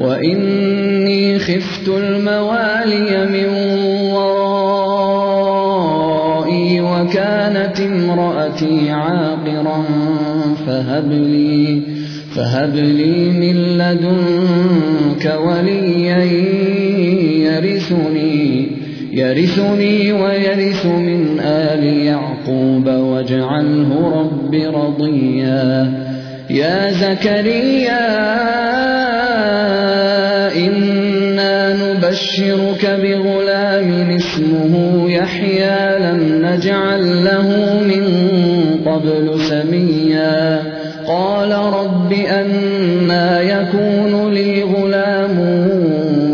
وإني خفت الموالي من ورائي وكانت امرأتي عاقرا فهب لي فهب لي من لدنك وليا يرثني يرثني ويرث من آل يعقوب واجعله رب رضيا. يا زكريا نبشرك بغلام اسمه يحيى لم نجعل له من قبل سميا. قال رب أنا يكون لي غلام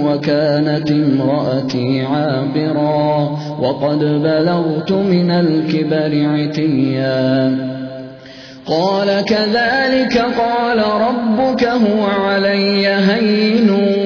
وكانت امرأتي عاقرا وقد بلغت من الكبر عتيا. قال كذلك قال ربك هو علي هين.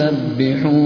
أن سبحوا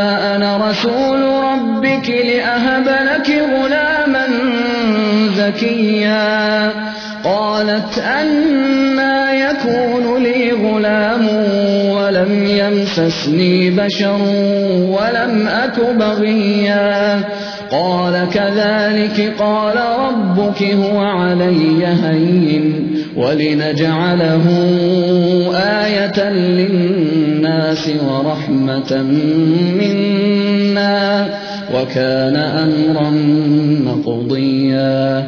زكيا قالت أنا يكون لي غلام ولم يمسسني بشر ولم أك بغيا قال كذلك قال ربك هو علي هين ولنجعله آية للناس ورحمة منا وكان أمرا مقضيا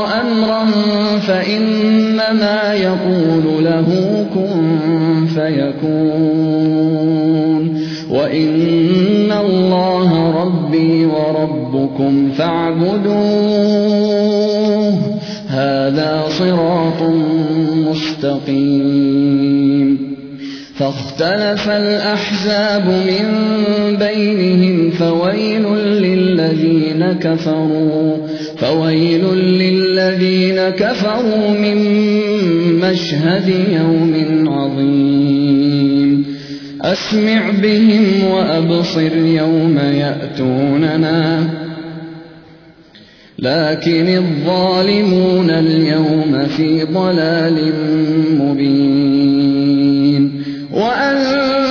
فإنما يقول له كن فيكون وإن الله ربي وربكم فاعبدوه هذا صراط مستقيم فاختلف الأحزاب من بينهم فويل للذين كفروا فويل للذين كفروا من مشهد يوم عظيم. أسمع بهم وأبصر يوم يأتوننا. لكن الظالمون اليوم في ضلال مبين. يوم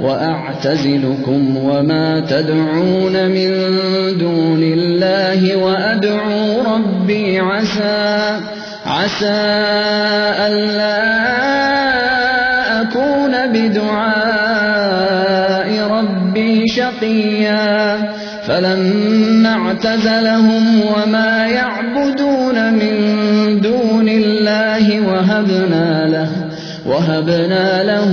وأعتزلكم وما تدعون من دون الله وأدعو ربي عسى عسى ألا أكون بدعاء ربي شقيا. فلما اعتزلهم وما يعبدون من دون الله وهبنا له وهبنا له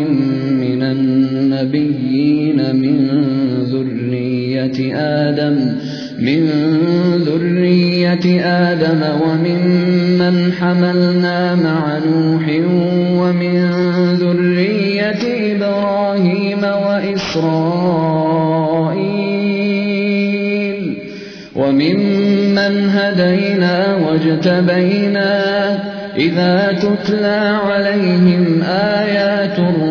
النبيين من ذرية آدم من ذرية آدم وممن حملنا مع نوح ومن ذرية إبراهيم وإسرائيل وممن هدينا واجتبينا إذا تتلى عليهم آيات الرحمن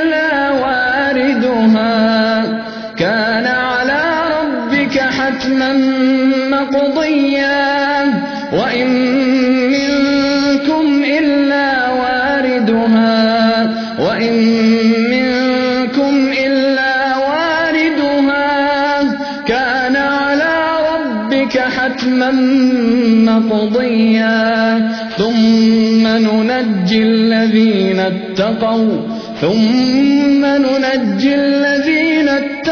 حتما مقضيا وإن منكم إلا واردها وإن منكم إلا واردها كان على ربك حتما مقضيا. ثم ننجي الذين اتقوا ثم ننجي الذين اتقوا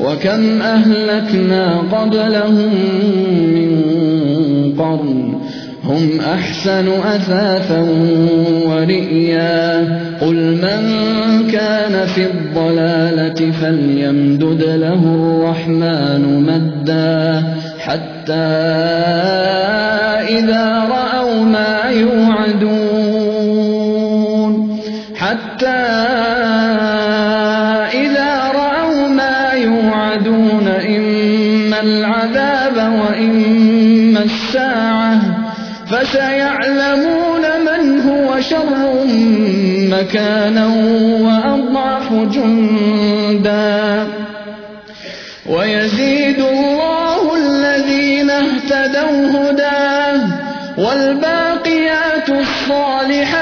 وكم أهلكنا قبلهم من قرن هم أحسن أثاثا ورئيا قل من كان في الضلالة فليمدد له الرحمن مدا حتى إذا رأوا ما يوعدون حتى الساعة فسيعلمون من هو شر مكانا وأضعف جندا. ويزيد الله الذين اهتدوا هداه والباقيات الصالحات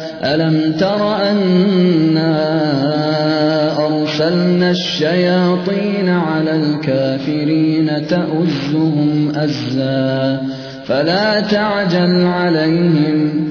ألم تر أنا أرسلنا الشياطين على الكافرين تؤزهم أزا فلا تعجل عليهم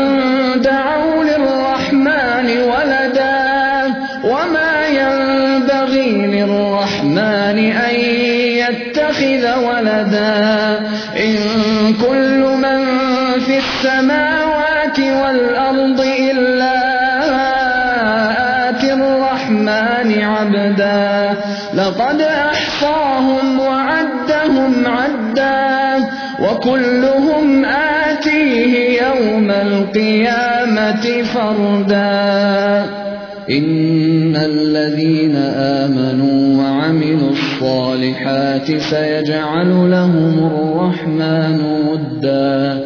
القيامة فردا. إن الذين آمنوا وعملوا الصالحات سيجعل لهم الرحمن ودا.